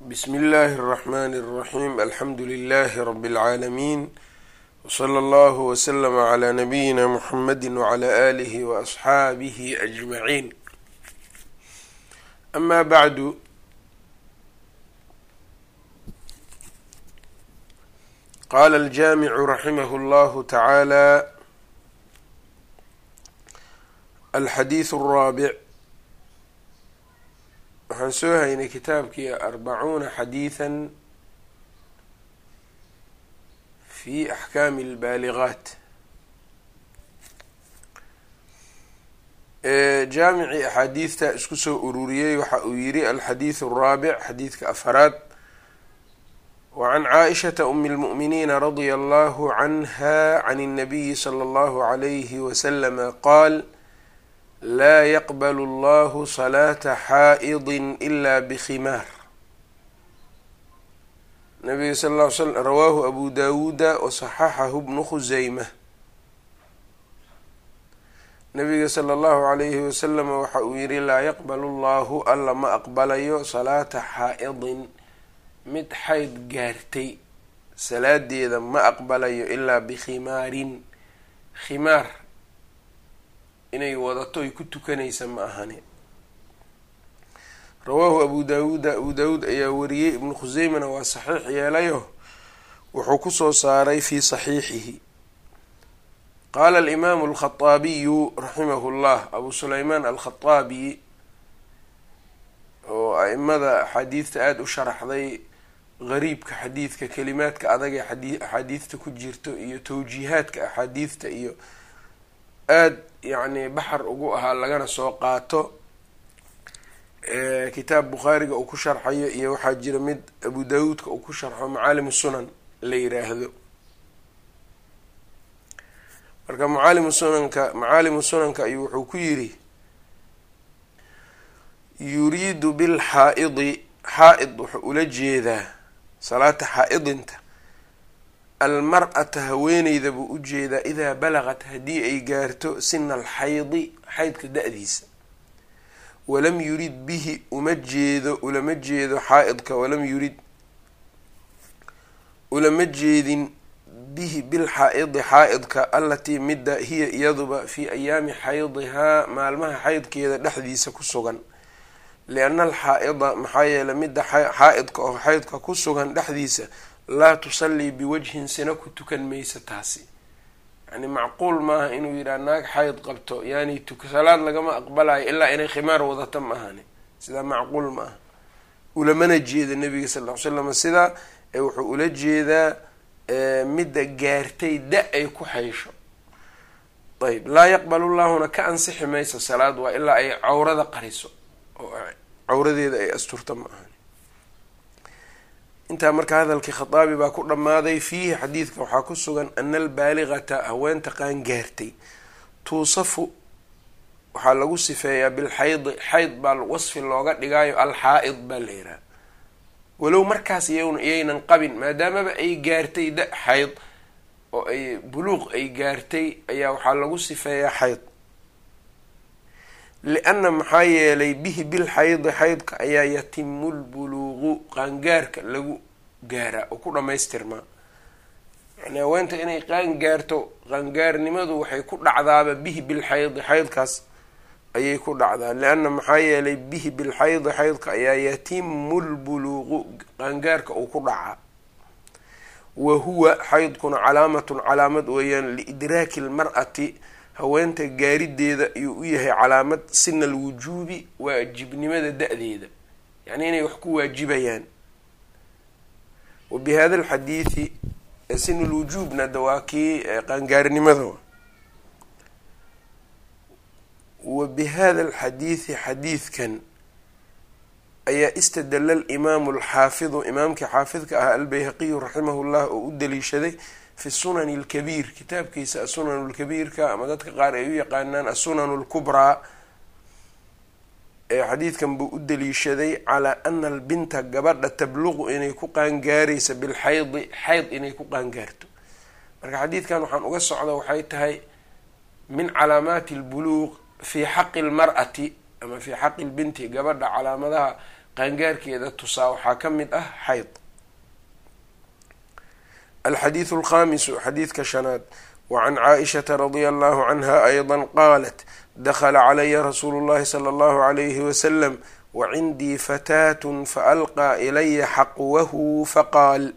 bsmi اllahi الرحmn الرaحيم alxamdu لlh رb العaalمين وslى اllه وslm عlى نbyina mحamedi وعlى آlih وأصxaabih أجمعين ama bعdu qala الجamiع raximh اllah taعalى alxadiiث الraaبع waxaan soo haynay kitaabkii arbacuuna xadiiثa fi axkaami اlbaaligaat jaamicii axaadiidta isku soo ururiyey waxa uu yiri alxadiiث الraabic xadiidka afaraad wacan caaishaةa um اlmuؤminiina radia allahu canha can الnabiyi slى اllahu عalayhi waslama qaal laa yaqbal allahu salaata xaa'idin ila bkhimaar nabiga sal ll ly slm rawaahu abu dawuuda wasaxaxahu bnu khuseyma nabiga sala allahu alayhi wasalama waxa uu yihi laa yaqbalu llahu alla ma aqbalayo salaata xaa'idin mid xayd gaartay. salaadeeda ma aqbalayo ilaa bikhimaarin khimaar inay wadato ay ku tukanaysa ma ahani. Rawaahu abu daawuuda abu daawuud ayaa wariyey ibnu khuseymana waa saxiix yeelayo. Wuxuu ku soo saaray fi saxiixihi. Qaala alimaamu alkhaaabiyu raximahu llah abu sulaymaan alkhaaabi oo a-imada axaadiidta aada u sharaxday gariibka xadiidka kelimaadka adag ee axaadiidta ku jirto iyo tawjiihaadka axaadiidta iyo aada yacni baxar ugu ahaa lagana soo qaato kitaab bukhaariga uu ku sharxayo iyo waxaa jira mid abu daawuudka uu ku sharxo macaalimu sunan la yiraahdo. Marka macaalimu sunanka macaalimu sunanka ayuu wuxuu ku yiri yuriidu bilxaa-idi xaa-id wuxuu ula jeedaa salaata xaa-idinta almar-ata haweeneyda buu u jeedaa idaa balaqat haddii ay gaarto sina alxaydi xaydka da-diisa. Walam yurid bihi uma jeedo ulama jeedo xaa-idka walam yurid ulama jeedin bihi bilxaa-idi xaa-idka allatii midda hiya iyaduba fii ayaami xaydihaa maalmaha xaydkeeda dhexdiisa ku sugan. Lianna alxaa-ida maxaa yeeley midda xaa-idka oo xaydka ku sugan dhexdiisa laa tusallii biwajhin sina ku tukan maysa taasi. Yani macquul maaha inuu yidhaha naag xayd qabto yani salaad lagama aqbalayo ilaa inay khimaar wadata ma ahani. Sidaa macquul ma aha ulamana jeeda nabiga sal ll ly slam sidaa ee wuxuu ula jeedaa midda gaartay da ay ku xaysho. Ayb laa yaqbal llahuna ka ansixi mayso salaad waa ilaa ay cawrada qariso oo cawradeeda ay asturta ma ahani intaa marka hadalkii khataabi baa ku dhammaaday fiihi xadiidka waxaa ku sugan ana albaaligata haweenta qaan gaartay tuusafu waxaa lagu sifeeyaa bilxaydi xayd baa wasfi looga dhigaayo alxaa-id baa la yidhaha. Walow markaas iyaynan qabin maadaamaba ay gaartay da xayd oo ay buluuq ay gaartay ayaa waxaa lagu sifeeyaa xayd lianna maxaa yeelay bihi bilxaydi xaydka ayaa yatimu lbuluuqu qaangaarka lagu gaaraa oo ku dhamaystirmaa yani haweenta inay qaan gaarto qaangaarnimadu waxay ku dhacdaaba bihi bilxaydi xaydkaas ayay ku dhacdaa. lianna maxaa yeelay bihi bilxaydi xaydka ayaa yatimu lbuluuqu qaangaarka uu ku dhacaa. Wa huwa xaydkuna calaamatun calaamad weeyaan liidraaki lmar-ati haweenta gaarideeda ayuu u yahay calaamad sina alwujuubi waajibnimada da-deeda. Yacni inay wax ku waajibayaan. Wa bi hada alxadiidi sin lwujuubna da waa kii qaangaarinimada wa bi hada alxadiidi xadiidkan ayaa istadala alimaamu alxaafidu imaamkii xaafidka ah albayhaqiyu raximahu llah oo u daliishaday fi sunani alkabiir kitaabkiisa asunanu lkabiirka ama dadka qaar ay u yaqaanaan asunanu lkubraa ee xadiidkan buu u daliishaday calaa ana albinta gabadha tabluqu inay ku qaangaaraysa bilxaydi xayd inay ku qaangaarto. Marka xadiidkan waxaan uga socda waxay tahay min calaamaati albuluuq fii xaqi lmar-ati ama fii xaqi lbinti gabadha calaamadaha qaangaarkeeda tusaa waxaa ka mid ah xayd alxadiidu alkhamisu xadiidka shanaad wacan caaishata radia allahu canha ayda qaalat dakla calaya rasuulu llahi sala allahu alayhi wasalam wacindii fataatun faalqaa ilaya xaqwahu faqaal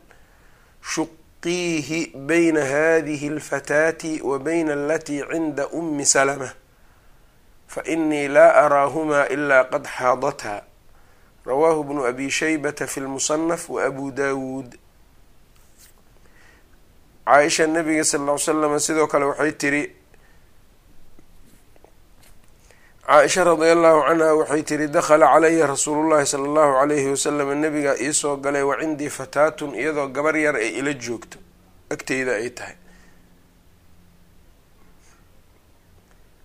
shuqiihi bayna hadihi alfataati wa bayna alatii cinda umi salama fainii laa araahumaa ilaa qad xaadatha rawaahu bnu abi shaybata fi lmusanaf waabu daawuud caaisha nabiga sal ll ly slam sidoo kale waxay tiri caaisha radia allahu canha waxay tiri dakhala calaya rasuulu llahi sala allahu alayhi wasalam nabigaa iisoo galay wa cindii fataatun iyadoo gabar yar ay ila joogto. Agteyda ay tahay.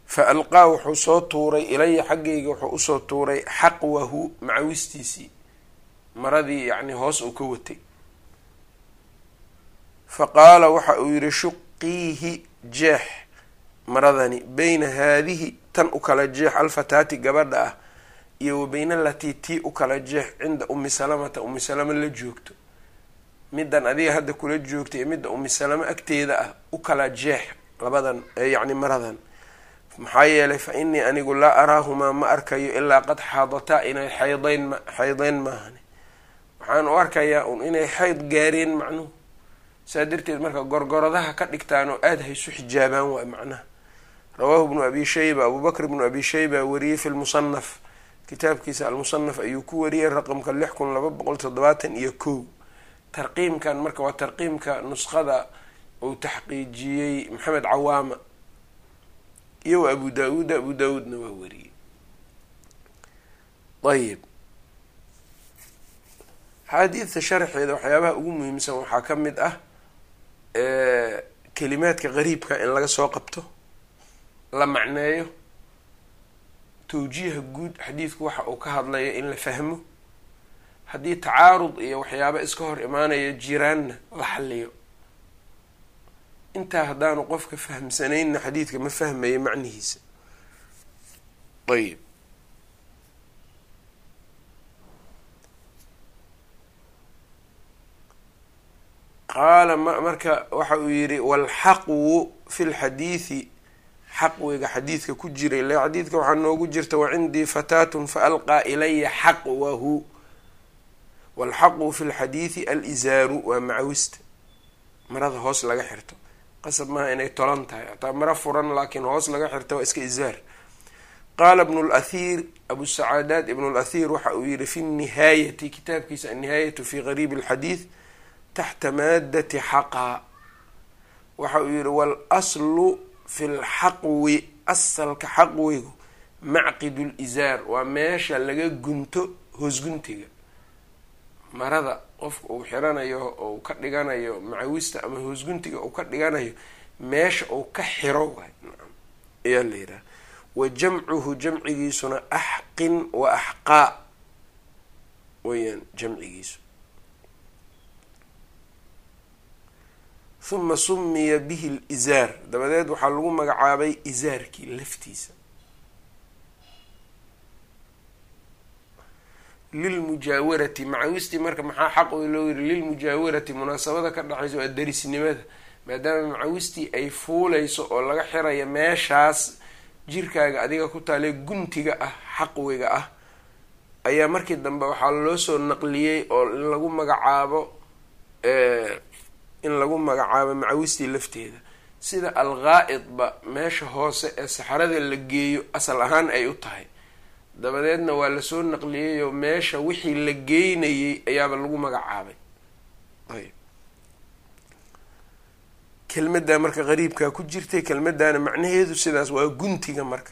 Fa alqaa wuxuu soo tuuray ilaya xaggayga wuxuu u soo tuuray xaqwahu macawistiisii maradii yacni hoos uu ka watay fa qaala waxa uu yihi shuqiihi jeex maradani beyna haadihi tan u kala jeex alfataati gabadha ah iyo wa beyna alatii tii u kala jeex cinda umi salamata. Salama la joogto. Middan adiga hadda kula joogta iyo midda umi salama agteeda ah u kala jeex labadan yacni maradan. Maxaa yeelay fa inii anigu laa araahumaa ma arkayo ilaa qad xaadataa inay xaydeyn ma xaydeyn maahani. Waxaan u arkayaa un inay xayd gaareen macnuhu saa darteed marka gorgoradaha ka dhigtaan oo aada haysu xijaabaan waay macnaha. Rawaahu bnu abi shayba abubakr bnu abi shayba wariyey fi lmusanaf kitaabkiisa almusanaf ayuu ku wariyey raqamka lix kun laba boqol toddobaatan iyo kow tarqiimkan marka waa tarqiimka nusqada uu taxqiijiyey maxamed cawaama iyo wa abu daa-uud abu daa-uudna waa wariyey. Ayib xaadiidta sharxeeda waxyaabaha ugu muhiimsan waxaa ka mid ah kelimaadka qariibka in laga soo qabto la macneeyo tawjiiha guud xadiidku waxa uu ka hadlayo in la fahmo. Haddii tacaarud iyo waxyaaba iska hor imaanaya jiraanna la xaliyo intaa haddaanu qofka fahmsanaynna xadiidka ma fahmayo macnihiisa. Ayib qaala marka waxa uu yihi walxaqwu fi lxadiidi xaqwiga xadiidka ku jiray. Le xadiidka waxaa noogu jirta wacindii fataatun faalqaa ilaya xaqwahu. Walxaqwu fi lxadiidi alizaaru waa macawista. Marada hoos laga xirto. Qasab maaha inay tolan tahay. Hataa maro furan laakiin hoos laga xirto waa iska izaar. Qaala ibnu lathiir abu sacaadaad ibnu lathiir waxa uu yihi fi nihaayati kitaabkiisa annihaayatu fi qariibi alxadiid taxta maadati xaqaa waxa uu yihi walaslu fi lxaqwi asalka xaqwigu macqidu lizaar waa meesha laga gunto hoosguntiga marada qofka uu xiranayo ou ka dhiganayo macawista ama hoosguntiga uu ka dhiganayo meesha uu ka xiro waay ayaa la yidhaha wa jamcuhu jamcigiisuna axqin wa axqaa weyaan jamcigiisu huma sumiya bihi lizaar dabadeed waxaa lagu magacaabay izaarkii laftiisa. Lilmujaawarati macawistii marka maxaa xaq oo loo yiri lilmujaawarati munaasabada ka dhexaysa waa derisnimada. Maadaama macawistii ay fuuleyso oo laga xirayo meeshaas jirkaaga adiga ku taalee guntiga ah xaqwiga ah ayaa markii dambe waxaa loo soo naqliyey oo in lagu magacaabo in lagu magacaabo macawistii lafteeda. Sida alqaa-idba meesha hoose ee saxarada la geeyo asal ahaan ay u tahay. Dabadeedna waa la soo naqliyeyoo meesha wixii la geynayay ayaaba lagu magacaabay. Ayb kelmaddaa marka qariibkaa ku jirtay kelmaddaana macnaheedu sidaas waa guntiga marka.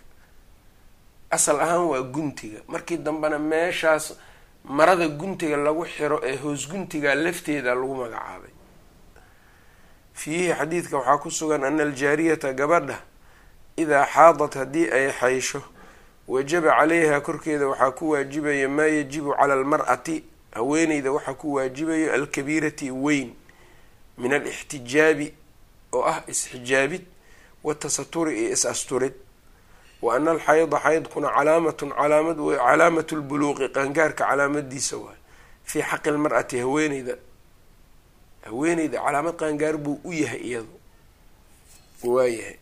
Asal ahaan waa guntiga. Markii dambena meeshaas marada guntiga lagu xiro ee hoos guntiga lafteeda lagu magacaabay fiihi xadiidka waxaa ku sugan ana aljaariyata gabadha idaa xaadat haddii ay xaysho wajaba calayha korkeeda waxaa ku waajibaya maa yajibu cala almar'ati haweeneyda waxaa ku waajibayo alkabiirati weyn min alixtijaabi oo ah isxijaabid watasaturi iyo is-asturid. Wa ana alxayda xaydkuna calaamatun calaamad calaamatu lbuluuqi qaangaarka calaamadiisa waay fii xaqi lmar-ati haweeneyda haweeneyda calaamad qaangaar buu u yahay iyadu. Waayahay.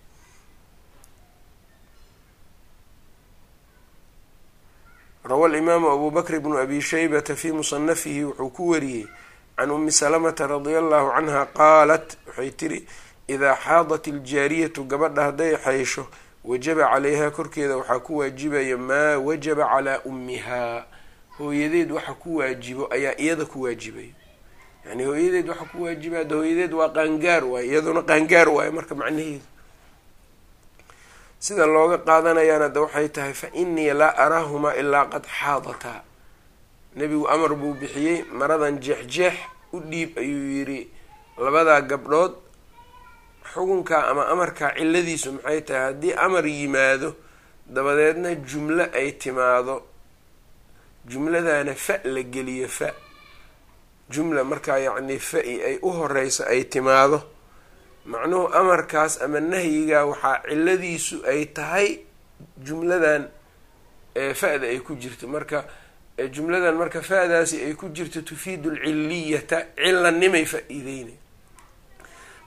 Rawa alimaamu abu bakr bnu abi shaybata fii musanafihi wuxuu ku wariyey can umi salamata radia allahu canha qaalat waxay tiri idaa xaadat iljaariyatu gabadha hadday xaysho wajaba calayhaa korkeeda waxaa ku waajibaya maa wajaba calaa ummihaa. Hooyadeed waxa ku waajibo ayaa iyada ku waajibaya yani hooyadeed waxa ku waajiba ada hooyadeed waa qaangaar waaye iyaduna qaangaar waaye marka macnaheedu. Sida looga qaadanayaana de waxay tahay fa inii laa araahumaa ilaa qad xaadataa nebigu amar buu bixiyey maradan jeexjeex u dhiib ayuu yidhi labadaa gabdhood xukunkaa ama amarkaa ciladiisu maxay tahay haddii amar yimaado dabadeedna jumlo ay timaado. Jumladaana fa la geliyo fa jumla markaa yacnii fa-i ay u horeyso ay timaado macnuhu amarkaas ama nahyigaa waxaa ciladiisu ay tahay jumladan fa-da ay ku jirto. Marka jumladan marka fa-daasi ay ku jirto tufiidu alciliyata cilanimay faa-iideynay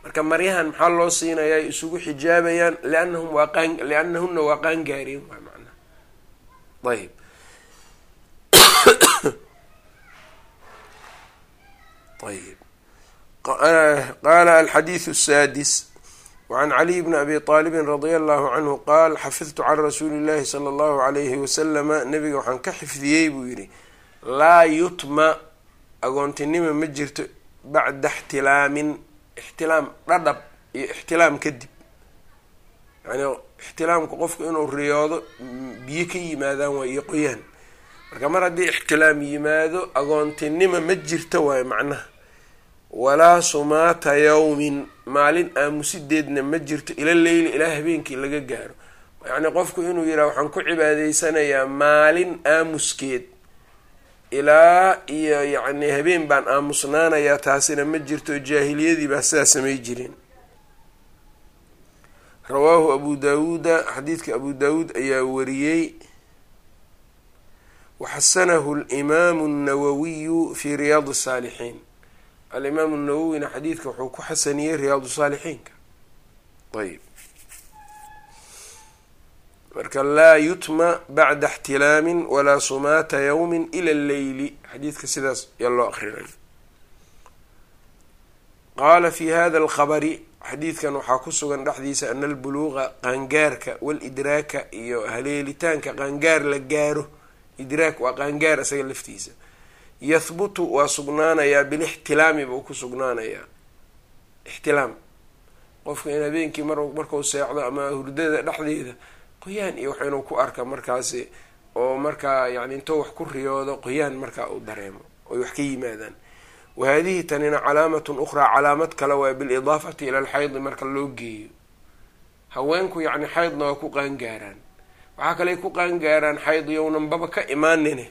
marka maryahan maxaa loo siinayaa ay isugu xijaabayaan liannahum waa qaan liannahuna waa qaangaareen waa macnaha ayb ayb qaala alxadiidu asaadis wacan caliy bni abi aalibin radia allahu canhu qaal xafidtu can rasuuli llahi sala allahu alayhi wasalama nabiga waxaan ka xifdiyey buu yidhi. laa yutma agoontinima ma jirto bacda ixtilaamin ixtilaam dhadhab iyo ixtilaam kadib yani ixtilaamka qofku inuu riyoodo biyo ka yimaadaan waa iyo marka mar haddii ixtilaam yimaado agoontinima ma jirto waayo macnaha. Walaa sumaata yawmin maalin aamusideedna ma jirto ila leyli ilaa habeenkii laga gaaro. Yacni qofku inuu yidhaha waxaan ku cibaadaysanayaa maalin aamuskeed. Ilaa iyo yacni habeen baan aamusnaanayaa taasina ma jirto jaahiliyadii baa sidaa samay jireen. Rawaahu abu daawuuda xadiidka abu daawuud ayaa wariyey waxasanahu alimaamu الnawawiyu fi riyaad الsaalixiin alimaamu nawowina xadiidka wuxuu ku xasaniyey riyaadu saalixiinka ayb marka laa yutma bacda اxtilaamin walaa sumaata yawmi ila leyli xadiidka sidaas yaa loo akrinay qaala fi hada alkhabari xadiidkan waxaa ku sugan dhexdiisa ana albuluuqa qaangaarka walidraaka iyo haleelitaanka qaangaar la gaaro idraak waa qaangaar isaga laftiisa. Yahbutu waa sugnaanayaa bilixtilaami buu ku sugnaanayaa. Ixtilaam. Qofka in habeenkii mar markau seexdo ama hurdada dhexdeeda qoyaan iyo wax inuu ku arka markaasi oo markaa yani intou wax ku riyoodo qoyaan markaa uu dareemo oy wax ka yimaadaan. Wa haadihi tanina calaamatun ukhraa calaamad kale waa bilidaafati ila alxaydi marka loo geeyo. Haweenku yacni xaydna waa ku qaangaaraan waxaa kaley ku qaangaaraan xayd yownanbaba ka imaanine.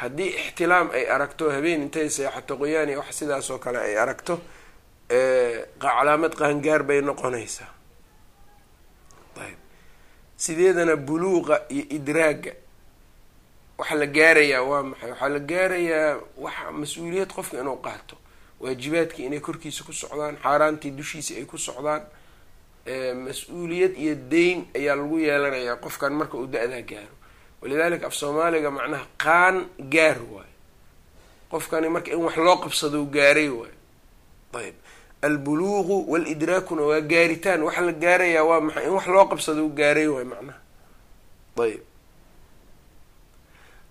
Haddii ixtilaam ay aragto habeen intay seexato qoyaan iyo wax sidaas oo kale ay aragto calaamad qaangaar bay noqonaysaa. Ayb. Sideedana buluuqa iyo idraaga waxa la gaarayaa waa maxay? Waxaa la gaarayaa waxa mas'uuliyad qofka inuu qaato. Waajibaadkii inay korkiisa ku socdaan xaaraantii dushiisa ay ku socdaan mas'uuliyad iyo deyn ayaa lagu yeelanayaa qofkan marka uu da-daa gaaro. Walidalika af soomaaliga macnaha qaan gaar waayo qofkani marka in wax loo qabsado gaaray waayo ayb. Albuluuqu walidraakuna waa gaaritaan. Waxa la gaarayaa waa maxay in wax loo qabsado gaaray waayo macnaha. Ayb.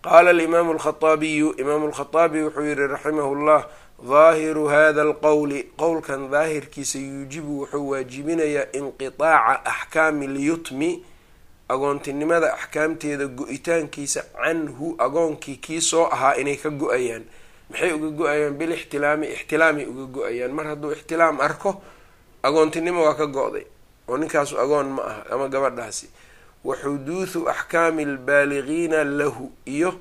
Qaala alimaamu alkhaaabiyu imaamu alkhaaabi wuxuu yihi raximahu llah daahiru hada alqowli qowlkan daahirkiisa yuujibu wuxuu waajibinayaa inqitaaca axkaami lyutmi agoontinimada axkaamteeda go-itaankiisa canhu agoonkii kii soo ahaa inay ka go'ayaan. Maxay uga go'ayaan? Bilixtilaami ixtilaamay uga go'ayaan. Mar hadduu ixtilaam arko agoontinimo waa ka go-day. Oo ninkaasu agoon ma aha ama gabadhaasi. Wa xuduuthu axkaami albaaligiina lahu iyo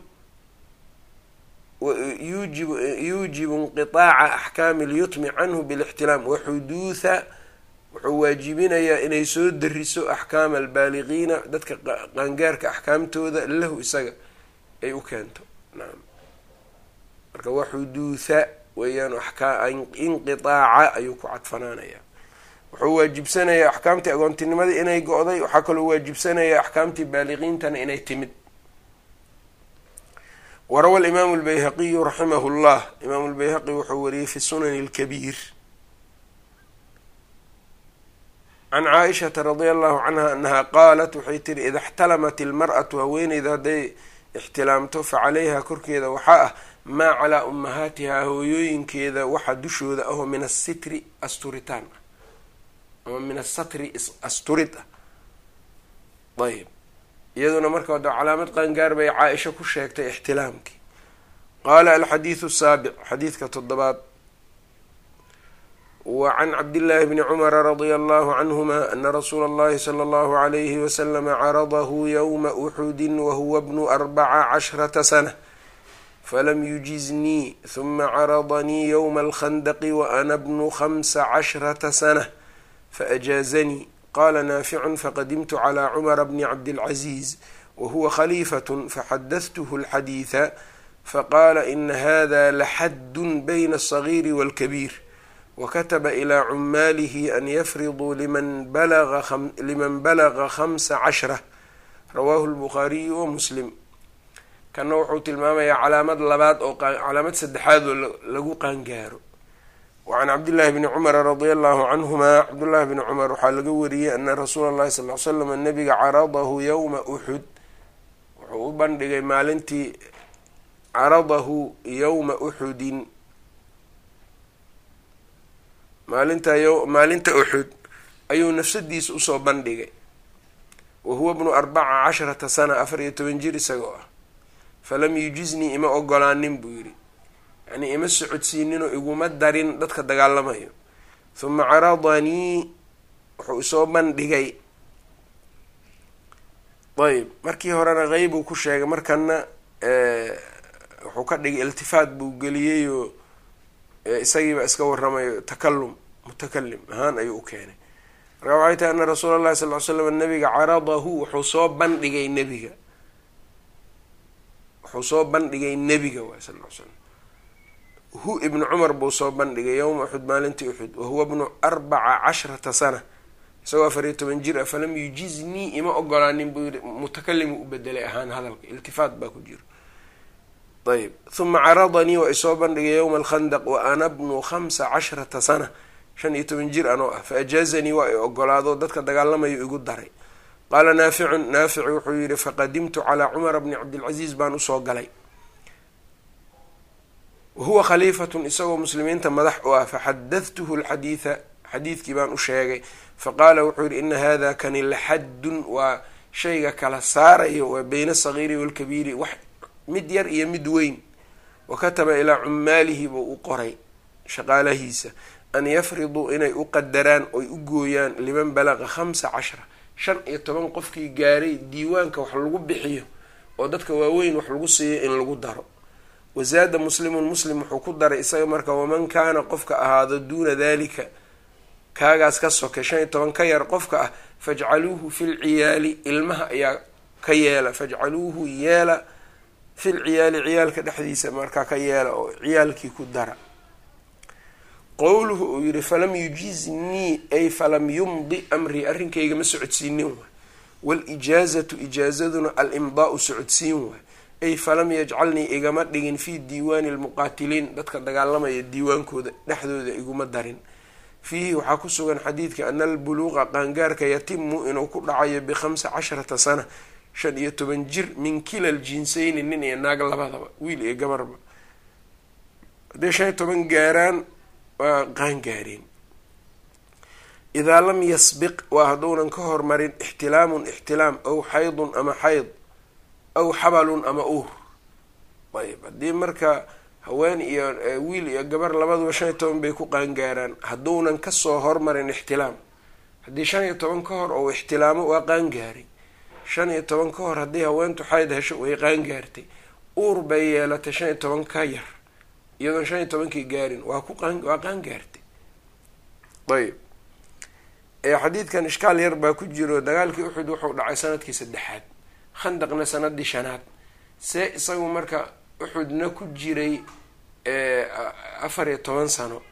yuujibu inqitaaca axkaami lyutmi canhu bilixtilaam wa xuduutha wuxuu waajibinayaa inay soo dariso axkaama albaaliqiina dadka qaangaarka axkaamtooda lahu isaga ay u keento nacam marka waa xuduutha weeyaan axkaa inqitaaca ayuu ku cadfanaanayaa wuxuu waajibsanayaa axkaamtii agoontinimada inay go-day waxaa kaloo waajibsanayaa axkaamtii baaliqiintana inay timid warawa alimaamu albayhaqiyu raximahu llah imaamu lbayhaqi wuxuu wariyey fi sunani alkabiir can caaishata radia allahu canha anaha qaalat waxay tiri ida ixtalamat ilmar'atu haweeneyda hadday ixtilaamto fa calayha korkeeda waxaa ah maa calaa ummahaatihaa hooyooyinkeeda waxa dushooda ahoo min asitri asturitaan ah ama min asatri asturid ah ayb iyaduna marka wada calaamad qaangaar bay caa-isha ku sheegtay ixtilaamkii. Qaala alxadiidu saabic xadiidka toddobaad. Wa can cabdillaahi bni cumara radia allahu canhuma ana rasuula allahi sala allahu alayhi wasalama caradahu yowma uxudin wahuwa bnu arbaca cashrata sana. Falam yujiznii huma caradanii yowma alkhandaqi wa ana bnu khamsa cashrata sana. Faajaazanii qala naaficun faqadimtu calى cumara bni cabdilcaziiz wahuwa khaliifat faxadahtuhu alxadiida faqala ina hada laxaddun bayna alصagiiri walkabiir wakataba ilaa cumaalihi an yafriduu liman balaga khamsa cashra rawaahu lbukhaariyu wa muslim kana wuxuu tilmaamayaa calaamad labaad oo calaamad saddexaad oo lagu qaangaaro wacan cabdillaahi bni cumara radia allahu canhuma cabdullaahi bni cumar waxaa laga wariyey ana rasuula allahi sal l slam nabiga caradahu yowma uxud wuxuu u bandhigay maalintii caradahu yowma uxudin maalinta maalinta uxud ayuu nafsadiisa u soo bandhigay wa huwa bnu arbaca casharata sana afar iyo toban jir isagoo ah falam yujiznii ima ogolaanin buu yidhi yani ima socodsiininoo iguma darin dadka dagaalamayo. Huma caradanii wuxuu isoo bandhigay. Ayb markii horena qeybuu ku sheegay markana wuxuu ka dhigay iltifaat buu geliyeyoo isagiiba iska waramayo takalum mutakalim ahaan ayuu u keenay. Marka waxay tahay ana rasuula allahi sal ly slam nabiga caradahu wuxuu soo bandhigay nebiga. Wuxuu soo bandhigay nebiga waay sal l slam hu ibnu cumar buu soo bandhigay yowma uxud maalintii uxud wahuwa bnu arbaca cashrata sana isagoo afar iyo toban jir ah falam yujiznii ima ogolaanin buu yihi mutakalimu u bedelay ahaan hadalka iltifaat baa ku jiro ayb huma caradanii waa isoo bandhigay yowma alkhandaq wa ana bnu khamsa cashrata sana shan iyo toban jir anoo ah fa ajaazanii waa i ogolaado dadka dagaalamayo igu daray. Qaala naaficun naafici wuxuu yihi faqadimtu calaa cumara bni cabdilcaziiz baan u soo galay wahuwa khaliifatun isagoo muslimiinta madax u ah faxadadtuhu alxadiida xadiidkii baan u sheegay. Faqaala wuxuu yihi ina hada kani laxaddun waa shayga kala saarayo waa beyna asagiiri walkabiiri wax mid yar iyo mid weyn. Wa kataba ilaa cumaalihi buu u qoray shaqaalahiisa an yafriduu inay u qadaraan oy u gooyaan liman balaqa khamsa cashra shan iyo toban qofkii gaaray diiwaanka wax lagu bixiyo oo dadka waaweyn wax lagu siiyo in lagu daro wazaada muslimun muslim wuxuu ku daray isaga marka waman kaana qofka ahaado duuna dalika kaagaas ka soke shan iyo toban ka yar qofka ah fajcaluuhu fil ciyaali ilmaha ayaa ka yeela fajcaluuhu yeela fil ciyaali ciyaalka dhexdiisa markaa ka yeela oo ciyaalkii ku dara. Qowluhu uu yihi falam yujiznii ay falam yumdi amrii arrinkayga ma socodsiinin waay. Waalijaazatu ijaazaduna alimdaau socodsiin waay ay falam yajcalnii igama dhigin fii diiwaani lmuqaatiliin dadka dagaalamaya diiwaankooda dhexdooda iguma darin fiihi waxaa ku sugan xadiidka ana albuluuqa qaangaarka yatimu inuu ku dhacayo bikhamsa casharata sana shan iyo toban jir min kila ljinseyni nin iyo naag labadaba wiil iyo gabarba hadday shan iyo toban gaaraan waa qaangaareen idaa lam yasbiq waa hadduunan ka hormarin ixtilaamun ixtilaam aw xaydun ama xayd aw xabalun ama uur. Ayb haddii marka haween iyo wiil iyo gabar labaduba shan iyo toban bay ku qaangaaraan hadduunan ka soo hormarin ixtilaam. Haddii shan iyo toban ka hor ou ixtilaamo waa qaangaaray shan iyo toban ka hor haddii haweentu xayd hesho way qaangaartay uur bay yeelatay shan iyo toban ka yar iyadoon shan iyo tobankii gaarin waa ku qaan waa qaangaartay. Ayb xadiidkan ishkaal yar baa ku jiro dagaalkii uxud wuxuu dhacay sannadkii saddexaad khandaqna sanadii shanaad. See isagu marka uxudna ku jiray afar iyo toban sano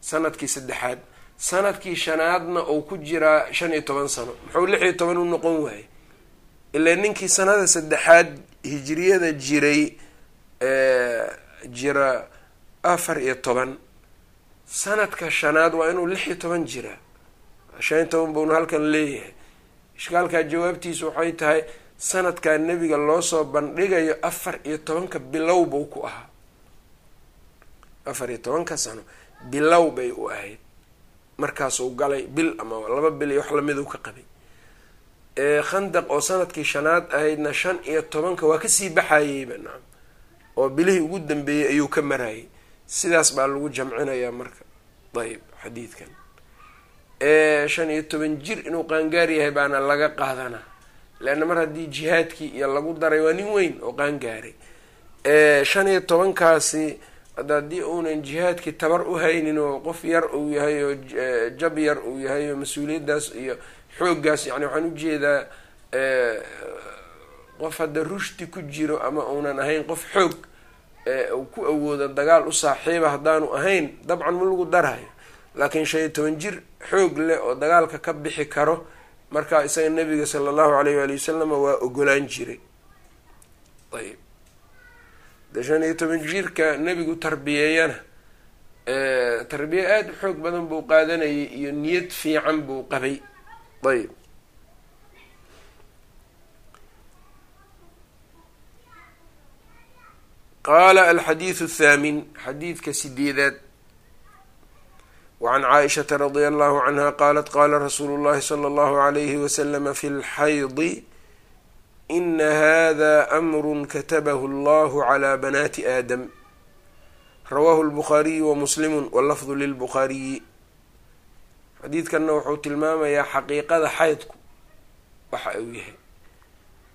sannadkii saddexaad. Sanadkii shanaadna uu ku jiraa shan iyo toban sano. Muxuu lix iyo toban u noqon waayey. Ilaa ninkii sanada saddexaad hijiriyada jiray jira afar iyo toban. Sanadka shanaad waa inuu lix iyo toban jiraa shan iyo toban buuna halkan leeyahay. Ishkaalkaa jawaabtiisu waxay tahay sanadkaa nebiga loo soo bandhigayo afar iyo tobanka bilow buu ku ahaa. Afar iyo tobanka sano bilow bay u ahayd. Markaasuu galay bil ama laba bil iyo wax lamiduu ka qabay. Khandaq oo sannadkii shanaad ahaydna shan iyo tobanka waa ka sii baxayeyba nacam oo bilihii ugu dambeeyey ayuu ka marayay sidaas baa lagu jamcinayaa marka. Ayb xadiidkan. Shan iyo toban jir inuu qaangaar yahay baana laga qaadanaa leanna mar haddii jihaadkii iyo lagu daray waa nin weyn oo qaangaaray shan iyo tobankaasi haddii uunan jihaadkii tabar u haynin oo qof yar uu yahay oo jab yar uu yahay oo mas'uuliyaddaas iyo xooggaas yani waxaan u jeedaa qof hadda rushdi ku jiro ama uunan ahayn qof xoog uu ku awoodo dagaal u saaxiiba haddaanu ahayn dabcan ma lagu darayo laakiin shan iyo toban jir xoog leh oo dagaalka ka bixi karo markaa isaga nabiga sala allahu alayh waali wasalam waa ogolaan jiray. Ayb de shan iyo toban jirka nebigu tarbiyeeyana tarbiye aada u xoog badan buu qaadanayay iyo niyad fiican buu qabay. Ayb qaala alxadiidu athaamin xadiidka sideedaad wacan caaishata radia allahu canha qaalat qaala rasuulu llahi sala allahu alayhi waslama fi lxaydi ina hada amru katabahu allahu calaa banaati aadam rawaahu lbukhaariyu wa muslimu walafdu lilbukhaariyi xadiidkanna wuxuu tilmaamayaa xaqiiqada xaydku waxa uu yahay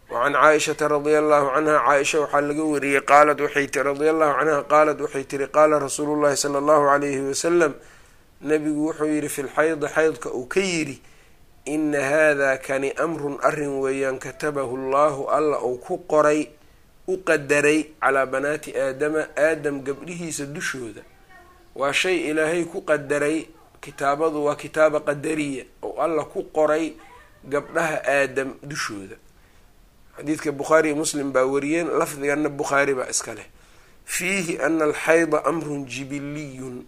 wacan caaishata radia allahu canha caaisha waxaa laga wariyey qaalad waxay ti radia allahu canha qaalad waxay tiri qaala rasuulu llahi sala allahu alayhi wasalam nabigu wuxuu yihi fi lxaydi xaydka uu ka yidhi ina hada kani amrun arrin weeyaan katabahu llahu alla uu ku qoray u qadaray calaa banaati aadama aadam gabdhihiisa dushooda. Waa shay ilaahay ku qadaray kitaabadu waa kitaaba qadariya oo alla ku qoray gabdhaha aadam dushooda. Xadiidka bukhaari muslim baa wariyeen lafdigana bukhaari baa iska leh. Fiihi ana alxayda amrun jibiliyun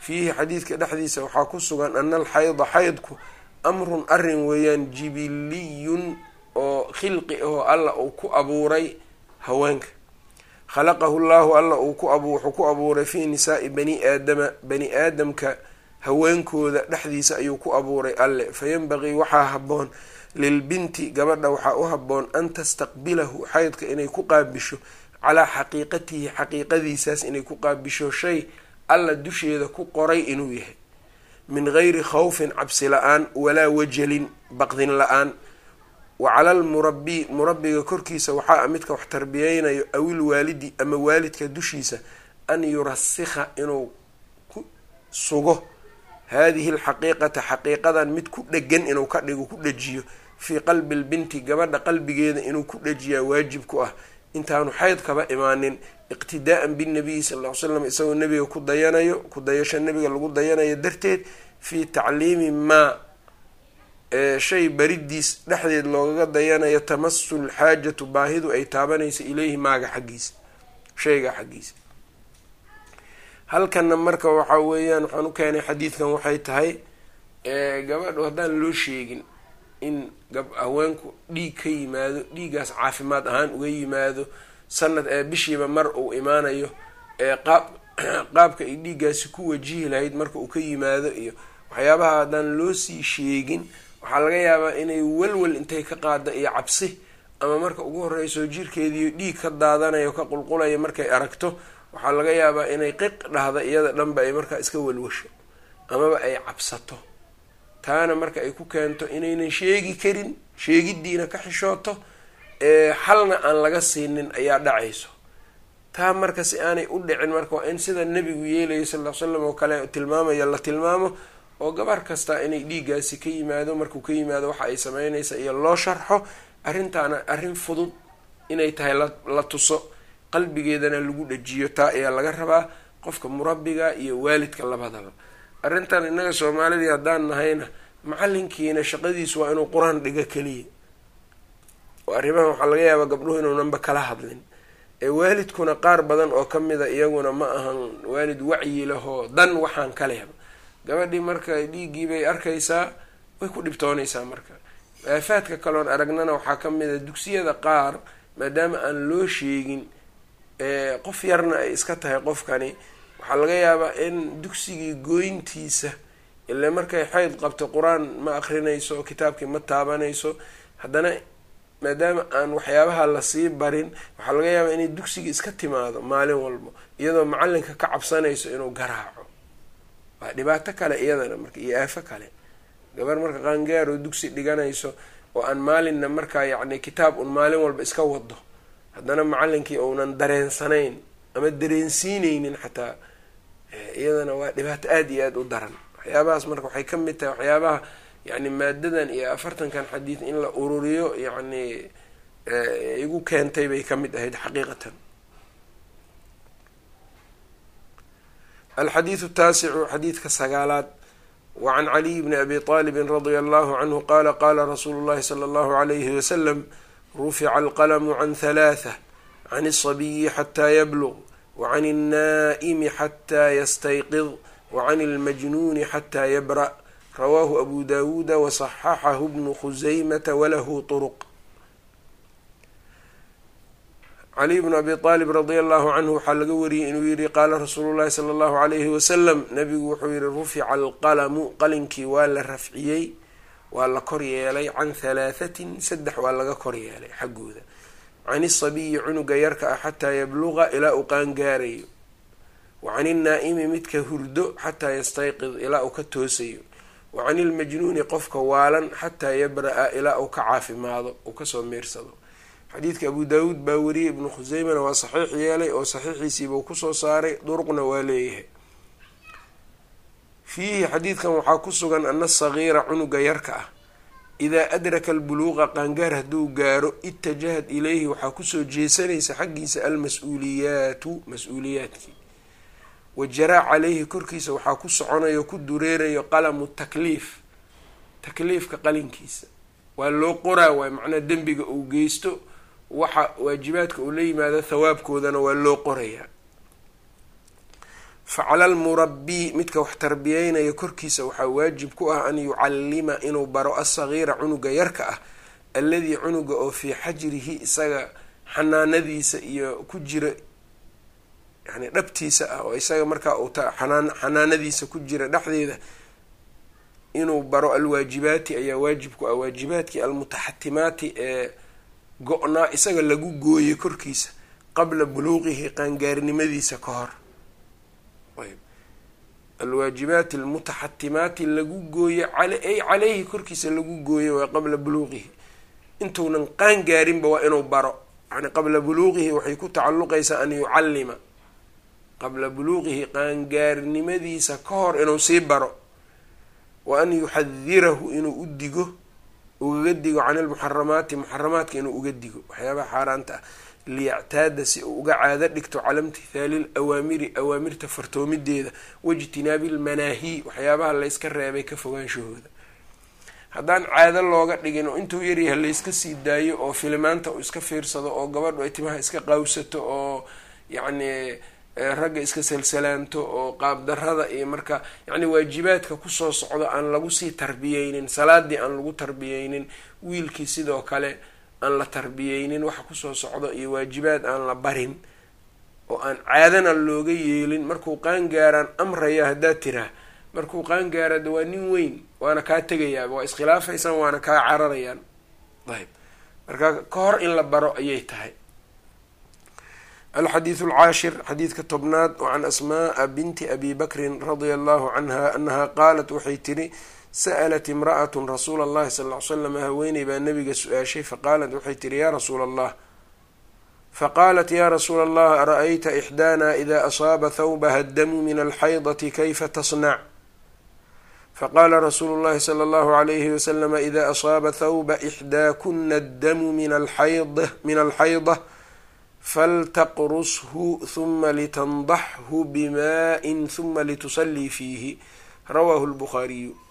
fiihi xadiidka dhexdiisa waxaa ku sugan ana alxayda xaydku amrun arrin weeyaan jibiliyun oo khilqi ahoo alla uu ku abuuray haweenka. Khalaqahu llahu alla uu ku ab wuxuu ku abuuray fii nisaai bani aadama bani aadamka haweenkooda dhexdiisa ayuu ku abuuray alle. Fayanbaqii waxaa haboon lilbinti gabadha waxaa u haboon an tastaqbilahu xaydka inay ku qaabisho calaa xaqiiqatihi xaqiiqadiisaas inay ku qaabisho shay alla dusheeda ku qoray inuu yahay. Min gayri khawfin cabsi la'aan walaa wajalin baqdin la'aan. Wa cala almurabi murabiga korkiisa waxaa midka wax tarbiyeynayo awil waalidi ama waalidka dushiisa an yurasikha inuu ku sugo. Haadihi alxaqiiqata xaqiiqadan mid ku dhegan inuu ka dhigo ku dhejiyo. Fii qalbi lbinti gabadha qalbigeeda inuu ku dhejiyaa waajib ku ah intaanu xayd kaba imaanin iqtidaa'an binnabiyi sal ll ly slam isagoo nebiga ku dayanayo ku dayasho nebiga lagu dayanayo darteed fii tacliimi maa shay baridiis dhexdeed loogaga dayanayo tamasu lxaajatu baahidu ay taabanayso ileyhi maaga xaggiisa shayga xaggiisa. Halkanna marka waxaa weeyaan waxaan u keenay xadiidkan waxay tahay gabadhu haddaan loo sheegin in haweenku dhiig ka yimaado dhiiggaas caafimaad ahaan uga yimaado sanad ee bishiiba mar uu imaanayo ee qaab qaabka ay dhiiggaasi ku wajihi lahayd marka uu ka yimaado iyo waxyaabaha haddaan loo sii sheegin waxaa laga yaabaa inay walwal intay ka qaada iyo cabsi ama marka ugu horeyso jirkeediiyo dhiig ka daadanayo ka qulqulaya markay aragto waxaa laga yaabaa inay qiq dhahda iyada dhanba ay markaa iska walwasho amaba ay cabsato taana marka ay ku keento inaynan sheegi karin sheegiddiina ka xishooto xalna aan laga siinin ayaa dhacayso. Taa marka si aanay u dhicin marka waa in sida nebigu yeelaya sal ll ly slam oo kale tilmaamaya la tilmaamo oo gabar kasta inay dhiiggaasi ka yimaado markuu ka yimaado waxa ay sameynaysa iyo loo sharxo arrintaana arrin fudud inay tahay la tuso. Qalbigeedana lagu dhajiyo taa ayaa laga rabaa qofka murabbiga iyo waalidka labadaba arrintan innaga soomaalidii haddaan nahayna macalinkiina shaqadiisu waa inuu qur'aan dhigo keliya. Oo arrimahan waxaa laga yaabaa gabdhuhu inuunanba kala hadlin. Ee waalidkuna qaar badan oo ka mida iyaguna ma ahan waalid wacyi lahoo dan waxaan ka lehba gabadhii marka dhiiggii bay arkaysaa way ku dhibtoonaysaa marka. Aafaadka kaloon aragnana waxaa ka mid a dugsiyada qaar maadaama aan loo sheegin qof yarna ay iska tahay qofkani waxaa laga yaabaa in dugsigii gooyntiisa ile markay xayd qabto qur'aan ma akrinayso kitaabkii ma taabanayso haddana maadaama aan waxyaabaha la sii barin waxaa laga yaabaa inay dugsigii iska timaado maalin walbo iyadoo macalinka ka cabsanayso inuu garaaco. Waa dhibaato kale iyadana marka iyo aafo kale. Gabar marka qaangaar oo dugsi dhiganayso oo aan maalinna markaa yacni kitaab un maalin walba iska wado haddana macalinkii uunan dareensanayn ama dareensiineynin xataa Eh, iyadana waa dhibaato aada iyo aada u daran. Waxyaabahaas marka waxay ka mid tahay waxyaabaha yani maadadan iyo afartankan xadiid in la ururiyo yacni eh, igu keentay bay ka mid ahayd xaqiiqatan. Alxadiidu taasicu xadiidka sagaalaad. Wacan caliy bni abi aalibin radia allahu canhu qaala qaala rasuulu llahi sala allahu alayhi wasalam rufica alqalamu can halaatha can asabiyi xata yablug wacan الnaa'imi xataa yastayqid wacan اlmajnuuni xataa yabra rawaahu abu dawuuda waصaxaxahu bnu khusaymata walahu طurq caliy bnu abi aalib radia allahu canhu waxaa laga wariyey inuu yihi qaala rasuulu llahi sala allahu alayhi wasalam nabigu wuxuu yihi rufica alqalamu qalinkii waa la rafciyey waa la kor yeelay can halaathatin saddex waa laga kor yeelay xaggooda can isabiyi cunuga yarka ah xataa yabluqa ilaa uu qaangaarayo wa can innaa'imi midka hurdo xataa yastayqid ilaa uu ka toosayo wa can ilmajnuuni qofka waalan xataa yabra-a ilaa uu ka caafimaado uu ka soo meersado xadiidka abu daawuud baa wariyey ibnu khuseymana waa saxiix yeelay oo saxiixiisiibuu ku soo saaray duruqna waa leeyahay fiihi xadiidkan waxaa ku sugan ana sagiira cunuga yarka ah idaa adraka albuluuqa qaangaar hadduu gaaro itajahad ilayhi waxaa ku soo jeesanaysa xaggiisa almas-uuliyaatu mas'uuliyaadkii. Wajaraa caleyhi korkiisa waxaa ku soconayo ku dureerayo qalamu takliif takliifka qalinkiisa. Waa loo qoraa waay macnaa dembiga uu geysto waxa waajibaadka uu la yimaado thawaabkoodana waa loo qorayaa fa cala almurabbii midka wax tarbiyeynaya korkiisa waxaa waajib ku ah an yucallima inuu baro asagiira cunuga yarka ah alladii cunuga oo fii xajrihi isaga xanaanadiisa iyo ku jira yani dhabtiisa ah oo isaga markaa uu xanaan xanaanadiisa ku jira dhexdeeda inuu baro alwaajibaati ayaa waajib ku ah. Waajibaadkii almutaxatimaati ee go-naa isaga lagu gooyey korkiisa qabla buluuqihi qaangaarinimadiisa ka hor alwaajibaati almutaxatimaati lagu gooye ay caleyhi korkiisa lagu gooye waa qabla buluuqihi intuunan qaangaarinba waa inuu baro yani qabla buluuqihi waxay ku tacalluqaysaa an yucallima qabla buluuqihi qaangaarinimadiisa ka hor inuu sii baro wa an yuxadirahu inuu u digo ugaga digo can ilmuxaramaati muxaramaadka inuu uga digo waxyaabaha xaaraanta ah liyactaada si uu uga caado dhigto cala imtithaali lawaamiri awaamirta fartoomideeda waijtinaabi lmanaahi waxyaabaha layska reebay ka fogaanshahooda haddaan caado looga dhigin oo intuu yaryaha layska sii daayo oo filimaanta uu iska fiirsado oo gabadhu ay timaha iska qawsato oo yacni ragga iska salsalaanto oo qaabdarada iyo marka yacni waajibaadka ku soo socdo aan lagu sii tarbiyeynin salaadii aan lagu tarbiyeynin wiilkii sidoo kale aan la tarbiyeynin waxa ku soo socdo iyo waajibaad aan la barin oo aan caadana looga yeelin markuu qaangaaraan amraya haddaad tiraa markuu qaangaarada waa nin weyn waana kaa tegayaaba waa iskhilaafaysaan waana kaa cararayaan. Ayb marka ka hor in la baro ayay tahay. Alxadiidu alcaashir xadiidka tobnaad oo can asmaaa binti abi bakrin radia allahu canha anaha qaalat waxay tiri sa'alat imra'atun rasuula allahi sala ll ly slam haweeney baa nabiga su'aashay faqaalat waxay tihi yaa rasuula allah faqaalat yaa rasuula allah ara-ayta ixdaana idaa asaaba thawbaha addamu min alxaydati kayfa tasnac faqaala rasuulu llahi sala allahu alayhi wasalam ida asaaba thawba ixdaakuna addamu min alxayda faltaqrushu huma litandaxhu bimaa-in huma litusallii fiihi rawaahu lbukhaariyu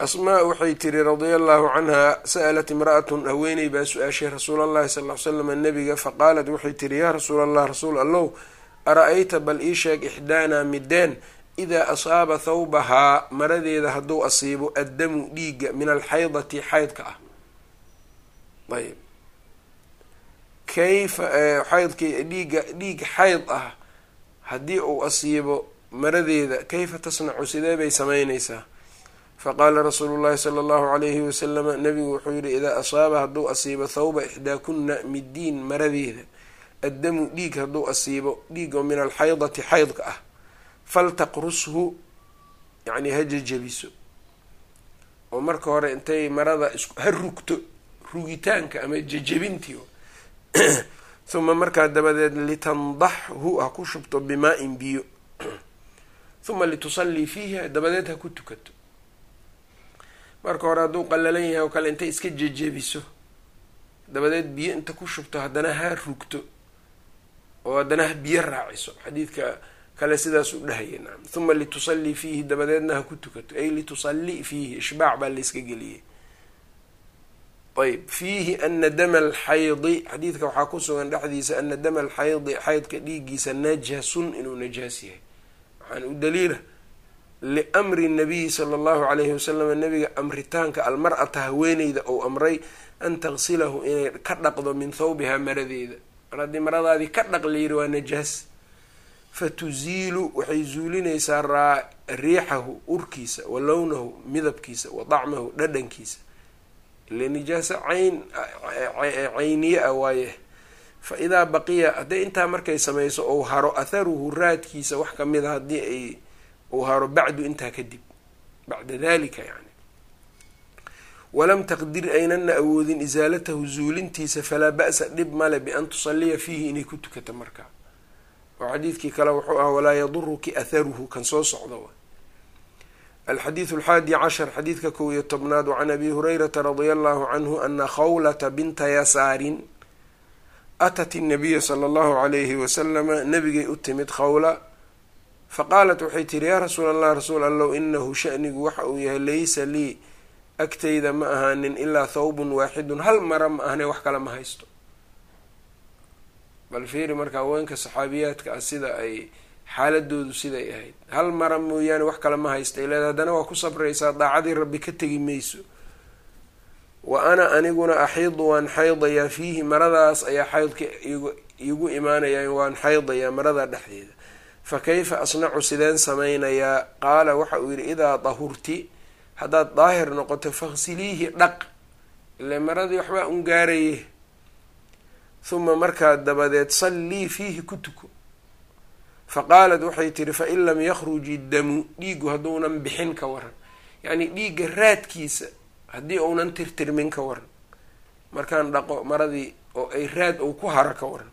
asmaa waxay tiri radia allahu canha sa'lat imra'atun haweeney baa su'aashay rasuul allahi sal l slam nabiga faqaalat waxay tiri yaa rasuul allah rasuul allow ara-ayta bal ii sheeg ixdaanaa mideen idaa asaaba thawbahaa maradeeda hadduu asiibo addamu dhiigga min alxaydati xaydka ah. Ayb kayfa xaydkii dhiigga dhiig xayd ah haddii uu asiibo maradeeda kayfa tasnacu sidee bay samaynaysaa faqaala rasuulu llahi sala allahu calayhi wasalama nabigu wuxuu yihi idaa asaaba hadduu asiibo thawba ixdaakunna midiin maradeeda addamu dhiig hadduu asiibo dhiig oo min alxaydati xaydka ah faltaqrushu yacni ha jejebiso oo marka hore intay marada ha rugto rugitaanka ama jejebintii huma markaa dabadeed litandaxhu ha ku shubto bimaa-in biyo. Huma litusallii fiihi dabadeed ha ku tukato marka hore hadduu qallalan yahay oo kale intay iska jejebiso. Dabadeed biyo inta ku shubto haddana ha rugto oo haddana ha biyo raaciso. Xadiidka kale sidaas u dhahaya nacam huma litusallii fiihi dabadeedna ha ku tukato. Ay litusallii fiihi ishbaac baa layska geliyey ayb fiihi ana dama alxaydi xadiidka waxaa ku sugan dhexdiisa ana dama alxaydi xaydka dhiiggiisa najasun inuu najaas yahay. Waxaan u daliila liamri nabiyi sala allahu calayhi wasalam nabiga amritaanka almar-ata haweeneyda ou amray an taqsilahu inay ka dhaqdo min thawbihaa maradeeda mar haddii maradaadii ka dhaq layiri waa najaas fatuziilu waxay zuulinaysaa raa riixahu urkiisa wa lownahu midabkiisa wa dacmahu dhadhankiisa. Ile nijaasa cayn cayniye ah waaye. Fa idaa baqiya hadday intaa markay samayso ou haro atharuhu raadkiisa wax ka mid a haddii ay uu haro bacdu intaa kadib bacda dalika yani. Walam taqdir aynana awoodin isaalatahu zuulintiisa falaa ba'sa dhib male bian tusaliya fiihi inay ku tukato markaa oo xadiidkii kale wuxuu ah walaa yaduruki atharuhu kan soo socda alxadiidu alxaadi cashar xadiidka kow iyo tobnaad wacan abi hurayrata radia allahu canhu ana khawlata binta yasaarin atat innabiya sala allahu calayhi wasalama nabigay u timid khawla faqaalat waxay tihi yaa rasuul allah rasuul allow inahu shanigu waxa uu yahay laysa lii agtayda ma ahaanin ilaa thawbun waaxidun hal mara ma ahne wax kale ma haysto. Bal fiiri marka haweenka saxaabiyaadka ah sida ay xaaladoodu siday ahayd hal mara mooyaane wax kale ma haysta ileed haddana waa ku sabraysaa daacadii rabbi ka tegi mayso. Wa ana aniguna axiidu waan xaydayaa fiihi maradaas ayaa xaydka iigu imaanayaa waan xaydayaa marada dhexdeeda fa kayfa asnacu sideen samaynayaa qaala waxa uu yidhi idaa dahurti haddaad daahir noqoto faksiliihi dhaq. Ile maradii waxbaa un gaaraye huma markaa dabadeed sallii fiihi ku tuko. Fa qaalat waxay tihi fain lam yakhruj iddamu dhiigu hadduunan bixin ka waran. Yacnii dhiigga raadkiisa haddii uunan tirtirmin ka waran. Markaan dhaqo maradii oo ay raad ou ku haro ka waran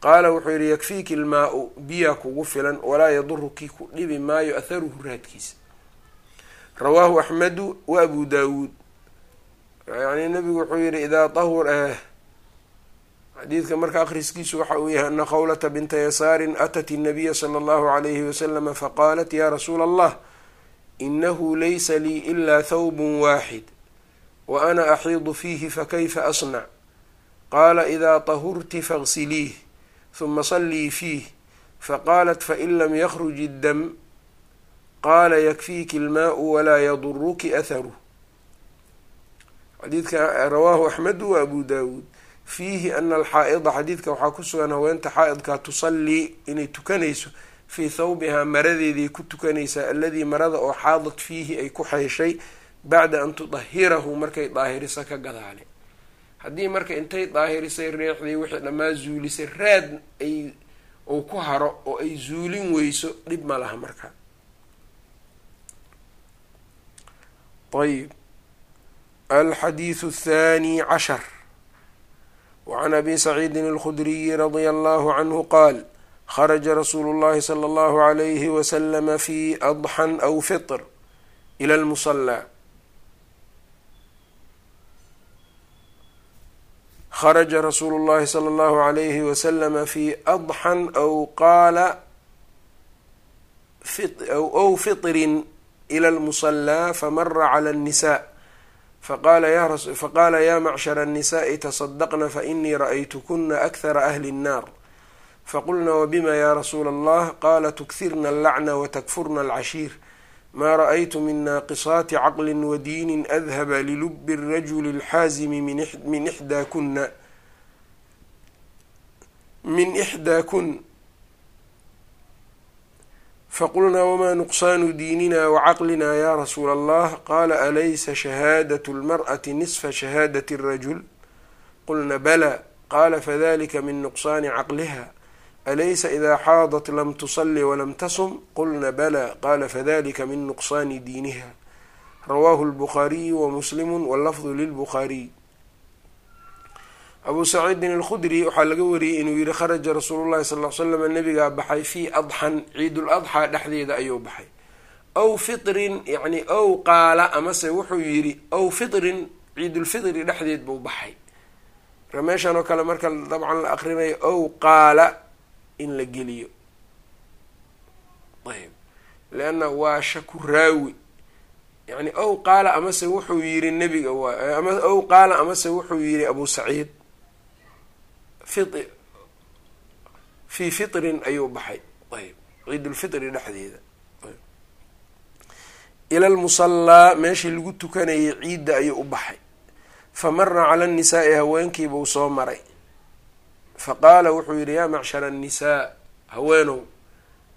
qaala wuxuu yidhi yakfiiki ilmaa-u biyaa kugu filan walaa yaduruki ku dhibi maayo atharuhu raadkiisa. Rawaahu axmedu wa abu daawuud. Yani nabigu wuxuu yihi idaa tahur xadiidka marka akhriskiisu waxa uu yahay ana khawlata binta yasaarin atat innabiya sala allahu calayhi wasalama faqaalat ya rasuula allah inahu laysa lii ilaa thawbun waaxid wa ana axiidu fiihi fakayfa asnac qaala idaa tahurti fagsiliih huma sallii fiih faqaalat fain lam yakruj iddam qaala yakfiiki ilmaau walaa yaduruki atharuh xadiidka rawaahu axmedu wa abu daawuud fiihi ana alxaa'ida xadiidka waxaa ku sugan haweenta xaa-idkaa tusallii inay tukanayso fii thawbihaa maradeedii ku tukanaysaa alladii marada oo xaadat fiihi ay ku xayshay bacda an tudahirahu markay daahiriso ka gadaale haddii marka intay daahirisay reexdii wixii dhammaa zuulisay raad ay uu ku haro oo ay zuulin weyso dhib ma laha marka. Ayb alxadiidu athaani cashar. Wacan abi saciidin alkhudriyi radia allahu canhu qaal kharaja rasuulu llahi sala allahu alayhi wasalama fi adxan aw fitr ila lmusalaa kharaja rasuulu llahi sala allahu alayhi wasalama fi adxan aw qaala aw fitrin ila almusallaa famara cala annisaa faqaala ya macshara annisaai tasadaqna fainii ra'aytukuna akhara ahli nnar faqulna wabima ya rasuula allah qaala tukhirna allacna watakfurna alcashiir ma ra'aytu min naaqisaati caqli wadiini adhaba lilubi الrajuli اlxaazimi min ixdaa kuna min ixdaa kun faqulnaa wma nuqsaanu diinina wacaqlina ya rasuula allah qala alaysa shahaadaة اlmarأati nisfa shahaadaة الrajul qulna bala qala fadalika min nuqsaani caqliha alaysa ida xaadat lam tusali walam tasum qulna bala qala fadalika min nuqsaani diiniha rawahu lbukhaariyu wamuslimu wallafdu lilbukhaariy abuu saciidin alkhudri waxaa laga wariyey inuu yihi kharaja rasuulu llahi sal l slam nabigaa baxay fii adxan ciidul adxaa dhexdeeda ayuu baxay aw fitrin yani ow qaala amase wuxuu yidhi aw fitrin ciidulfitri dhexdeed buu baxay marka meeshan oo kale marka dabcan la akrinayo ow qaala in la geliyo. Ayb. Leanna waa shaku raawi. Yani ow qaala amase wuxuu yidhi nebiga waa ow qaala amase wuxuu yidhi abu saciid fii fitrin ayuu baxay. Ayb. Ciidulfitri dhexdeeda. Ila lmusallaa meeshii lagu tukanayay ciidda ayuu u baxay. Fa mara cala nnisaai haweenkiibuu soo maray fa qaala wuxuu yidhi yaa macshara annisaa haweenow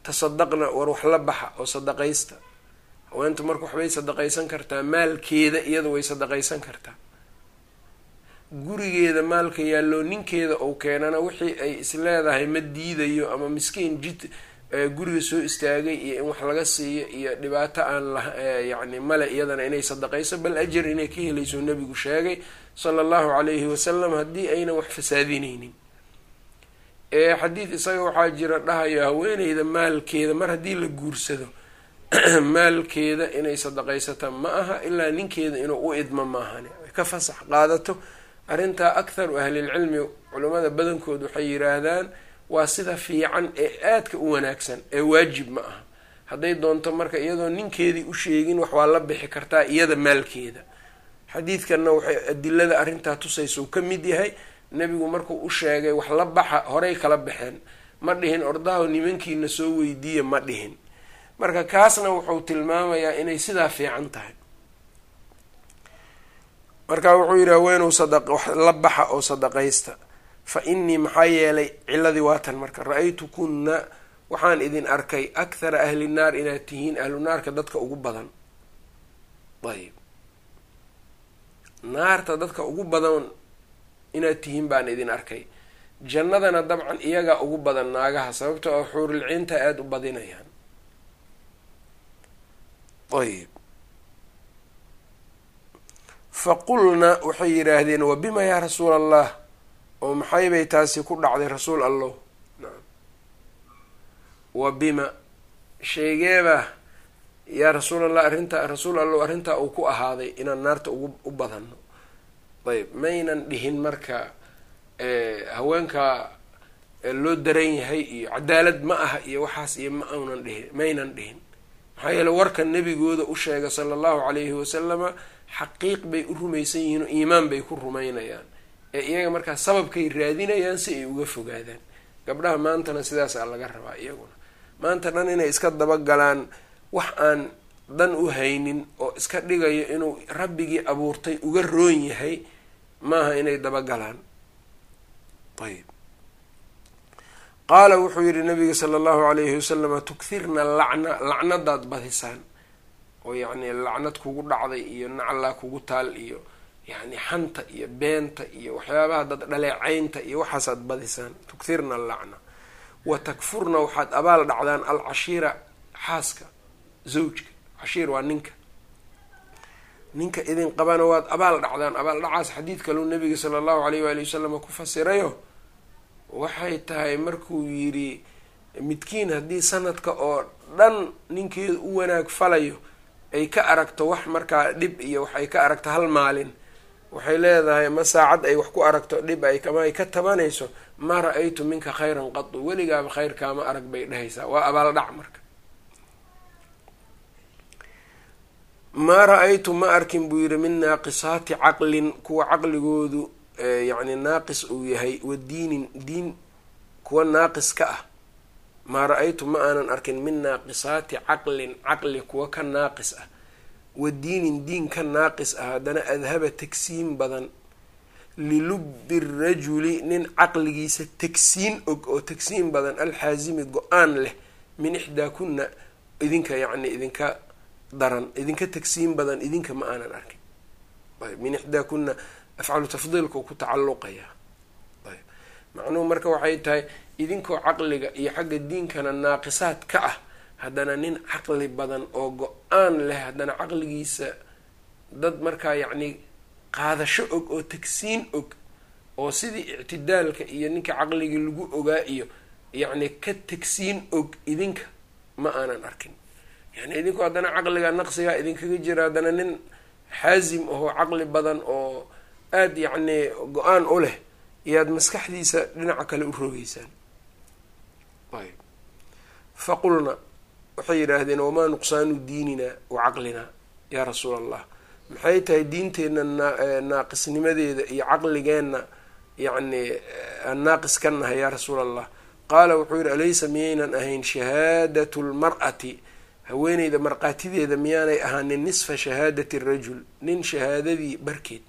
tasadaqna war wax la baxa oo sadaqaysta. Haweentu marka waxbay sadaqaysan kartaa maalkeeda iyada way sadaqaysan kartaa. Gurigeeda maalka yaalloo ninkeeda ou keenana wixii ay isleedahay ma diidayo ama miskiin jid guriga soo istaagay iyo in wax laga siiyo iyo dhibaato aan la yacni male iyadana inay sadaqayso bal ajar inay ka helayso nebigu sheegay sala allahu calayhi wasalam haddii aynan wax fasaadineynin xadiid isaga waxaa jira dhahayo haweeneyda maalkeeda mar haddii la guursado maalkeeda inay sadaqaysata ma aha ilaa ninkeeda inuu u idmo maahane ka fasax qaadato. Arrintaa akharu ahlilcilmi culimmada badankood waxay yidhaahdaan waa sida fiican ee aadka u wanaagsan ee waajib ma aha. Hadday doonto marka iyadoo ninkeedii u sheegin wax waa la bixi kartaa iyada maalkeeda. Xadiidkanna waxay adilada arrintaa tusaysa uu ka mid yahay nebigu markuu u sheegay wax la baxa horay kala baxeen. Ma dhihin ordaho nimankiina soo weydiiya ma dhihin. Marka kaasna wuxuu tilmaamayaa inay sidaa fiican tahay. Marka wuxuu yidhi haweenuu sadaq wax la baxa oo sadaqaysta. Fa innii maxaa yeelay ciladii waatan marka ra'aytu kunna waxaan idin arkay akhara ahli naar inaad tihiin ahlu naarka dadka ugu badan. Ayb naarta dadka ugu badan inaad tihiin baan idin arkay. Jannadana dabcan iyagaa ugu badan naagaha sababtoo ah xuurilciinta aada u badinayaan. Ayb fa qulna waxay yidhaahdeen wa bima yaa rasuula allah oo maxay bay taasi ku dhacday rasuul allow? Naam. Wa bima? Sheegeeba yaa rasuul allah arrintaa rasuul allow arrintaa uu ku ahaaday inaan naarta ugu u badano ayb maynan dhihin marka haweenka loo daran yahay iyo cadaalad ma aha iyo waxaas iyo ma aunan dhihin maynan dhihin. Maxaa yeele warka nebigooda u sheega sala allahu calayhi wasalama xaqiiq bay u rumaysan yihiin oo iimaan bay ku rumaynayaan. Ee iyaga markaa sababkay raadinayaan si ay uga fogaadaan. Gabdhaha maantana sidaasaa laga rabaa iyaguna. Maanta dhan inay iska dabagalaan wax aan dan u haynin oo iska dhigayo inuu rabbigii abuurtay uga roon yahay maaha inay dabagalaan ayb qaala wuxuu yihi nabiga sala allahu alayhi wasalama tukhirna lacna lacnadaad badisaan. Oo yacni lacnad kugu dhacday iyo naclaa kugu taal iyo yacni xanta iyo beenta iyo waxyaabaha dad dhaleecaynta iyo waxaasaad badisaan. Tukhirna lacna. Wa takfurna waxaad abaal dhacdaan alcashiira xaaska zawjka cashiir waa ninka. Ninka idin qabana waad abaal dhacdaan. Abaal dhacaas xadiid kaluu nabiga sala allahu alayh waali wasalam ku fasirayo waxay tahay markuu yidhi midkiin haddii sanadka oo dhan ninkeedu u wanaag falayo ay ka aragto wax markaa dhib iyo wax ay ka aragto hal maalin waxay leedahay ma saacad ay wax ku aragto dhib ay kama ay ka tabanayso maa ra'aytu minka khayran qadu weligaaba khayr kaama arag bay dhehaysaa waa abaaldhac marka maa ra'aytu ma arkin buu yidhi min naaqisaati caqlin kuwa caqligoodu yacni naaqis uu yahay wa diinin diin kuwa naaqis ka ah. Maa ra'aytu ma aanan arkin min naaqisaati caqlin caqli kuwa ka naaqis ah. Wa diinin diin ka naaqis ah haddana adhaba tagsiin badan. Lilubbi rajuli nin caqligiisa tagsiin og oo tagsiin badan alxaasimi go'aan leh min ixdaa kunna idinka yacni idinka daran idinka tagsiin badan idinka ma aanan arkin. Min ixdaa kunna afcalu tafdiilka ku tacalluqayaa ayb macnuhu marka waxay tahay idinkoo caqliga iyo xagga diinkana naaqisaad ka ah haddana nin caqli badan oo go'aan leh haddana caqligiisa dad markaa yacni qaadasho og oo tagsiin og oo sidii ictidaalka iyo ninka caqligii lagu ogaa iyo yacni ka tagsiin og idinka ma aanan arkin yani idinku haddana caqliga naqsigaa idinkaga jira haddana nin xaasim ahoo caqli badan oo aada yacni go'aan u leh iyaad maskaxdiisa dhinaca kale u rogeysaan faqulna waxay yidhaahdeen wamaa nuqsaanu diininaa wa caqlinaa yaa rasuula allah maxay tahay diinteenna naaqisnimadeeda iyo caqligeenna yacni aan naaqis ka nahay yaa rasuula allah qaala wuxuu yihi alaysa miyaynan ahayn shahaadatu lmar'ati haweeneyda markhaatideeda miyaanay ahaanin nisfa shahaadati rajul nin shahaadadii barkeed.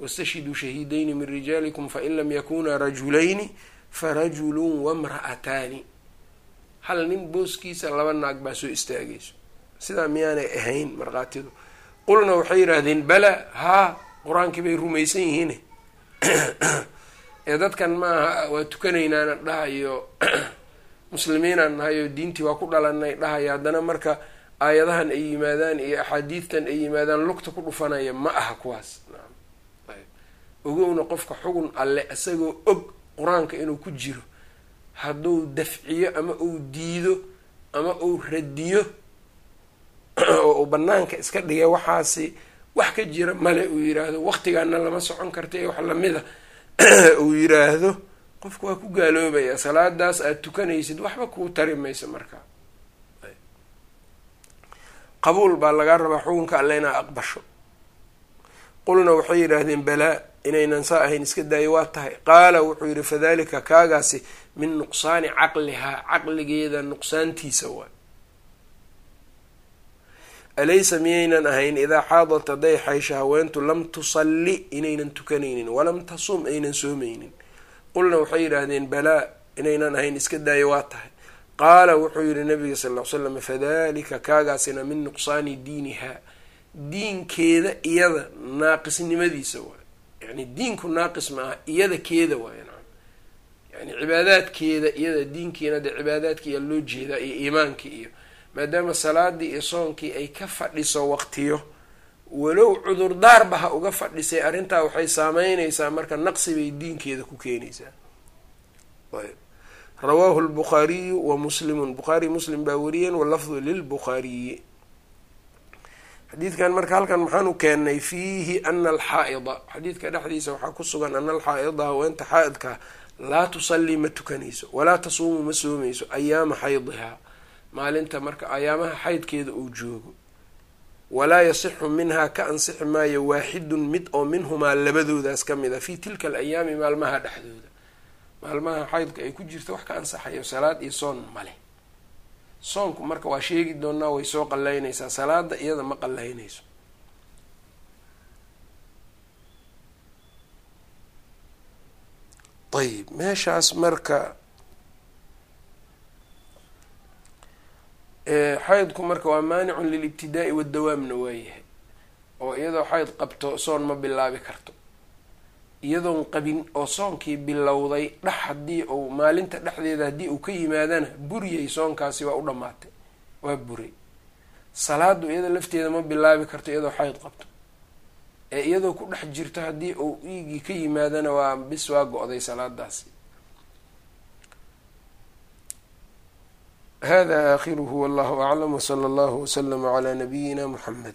Wastashhiduu shahiidayni min rijaalikum fain lam yakunaa rajulayni farajulun wamra'ataani hal nin booskiisa laba naag baa soo istaagayso. Sidaa miyaanay ahayn markhaatidu qulna waxay yidhaahdeen bala haa qur'aankii bay rumaysan yihiin ee dadkan maaha waa tukanaynaana dhahayo muslimiinaan nahay oo diintii waa ku dhalanay dhahaya haddana marka aayadahan ay yimaadaan iyo axaadiidtan ay yimaadaan lugta ku dhufanaya ma aha kuwaas. Ogowna qofka xugun alle isagoo og qur'aanka inuu ku jiro hadduu dafciyo ama uu diido ama uu radiyo oo uu banaanka iska dhigay waxaasi wax ka jira male uu yiraahdo waqtigaana lama socon karta ee wax lamida uu yiraahdo qofku waa ku gaaloobaya salaadaas aada tukanaysid waxba kuu tari mayso markaa qabuul baa lagaa rabaa xukunka alle inaa aqbasho. Qulna waxay yidhaahdeen balaa inaynan saa ahayn iska daayo waa tahay. Qaala wuxuu yidhi fadalika kaagaasi min nuqsaani caqlihaa caqligeeda nuqsaantiisa waay alaysa miyaynan ahayn? Idaa xaadat hadday xaysha haweentu lam tusalli inaynan tukanaynin walam tasum aynan soomaynin qulna waxay yidhaahdeen balaa inaynan ahayn iska daayo waa tahay. Qaala wuxuu yihi nabiga sal ll slam fadalika kaagaasina min nuqsaani diinihaa diinkeeda iyada naaqisnimadiisa waay yani diinku naaqis ma aha iyada keeda waay yani cibaadaadkeeda iyada diinkiina dee cibaadaadki iyaa loo jeedaa iyo iimaankii iyo maadaama salaadii iyo soonkii ay ka fadhiso waqtiyo walow cudurdaarba ha uga fadhisay arrintaa waxay saameyneysaa marka naqsi bay diinkeeda ku keenaysaa. Rawaahu lbukhaariyu wa muslimun. Bukhaari muslim baa wariyeen walafdu lilbukhaariyi xadiidkan marka halkan maxaanu keennay fiihi ana alxaa'ida xadiidka dhexdiisa waxaa ku sugan ana alxaa'ida haweenta xaa-idka laa tusallii ma tukanayso walaa tasuumu ma soomayso ayaama xaydihaa maalinta marka ayaamaha xaydkeeda uu joogo walaa yasixu minhaa ka ansixi maayo waaxidun mid oo minhumaa labadoodaas ka mid a fii tilka alayaami maalmaha dhexdooda. Maalmaha xaydka ay ku jirta wax ka ansaxayo salaad iyo soon male soonku marka waa sheegi doonaa way soo qalaynaysaa salaada iyada ma qalaynayso ayib meeshaas marka xaydku marka waa maanicun lilibtidaa'i waddawaamna waayahay oo iyadoo xayd qabto soon ma bilaabi karto. Iyadoon qabin oo soonkii bilowday dhex haddii uu maalinta dhexdeeda haddii uu ka yimaadana buriyay soonkaasi waa u dhammaatay. Waa buray. Salaadu iyada lafteeda ma bilaabi karto iyadoo xayd qabto. Ee iyadoo ku dhex jirto haddii uu iigii ka yimaadana waa bis waa go-day salaadaasi hada aakhiruhu wallahu aclam wsala allahu wslama calaa nabiyina muxamed